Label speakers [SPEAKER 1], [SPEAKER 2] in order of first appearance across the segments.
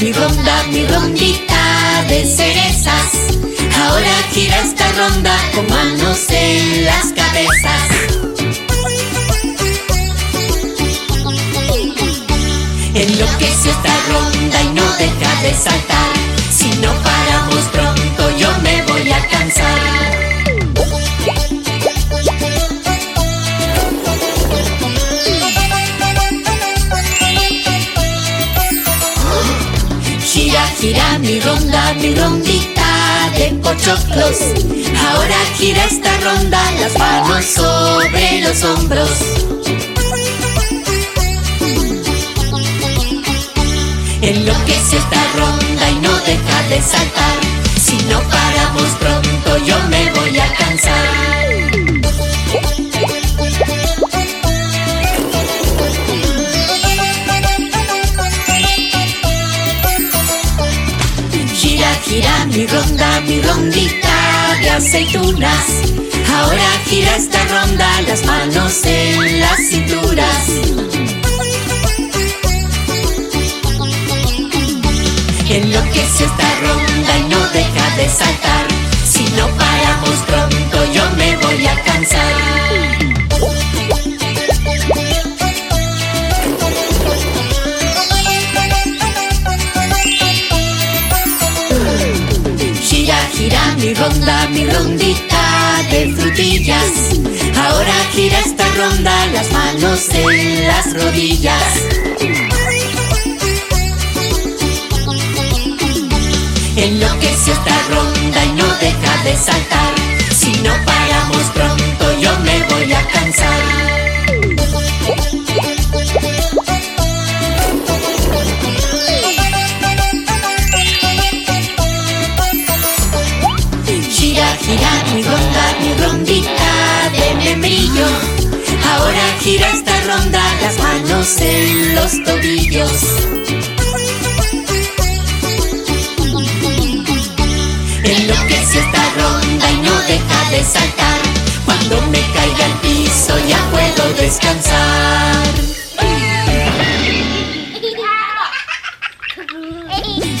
[SPEAKER 1] Mi ronda, mi rondita de cerezas. Ahora gira esta ronda con manos en las cabezas. Enloqueció esta ronda y no deja de saltar. Si no para Gira, mi ronda, mi rondita de pochoclos. Ahora gira esta ronda, las manos sobre los hombros. Enloquece esta ronda y no deja de saltar. Gira, mi ronda, mi rondita de aceitunas. Ahora gira esta ronda, las manos en las cinturas. Enloquece esta ronda y no deja de saltar. Si no mi ronda, mi rondita de frutillas. Ahora gira esta ronda, las manos en las rodillas. Enloquece esta ronda y no deja de saltar. Si no paramos Gira, mi ronda, mi rondita de membrillo. Ahora gira esta ronda, las manos en los tobillos. Enloquece esta ronda y no deja de saltar. Cuando me caiga al piso ya puedo descansar.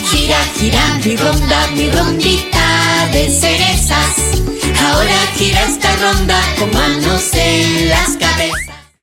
[SPEAKER 1] Gira, gira mi ronda, mi rondita de cerezas. Ahora gira esta ronda con manos en las cabezas.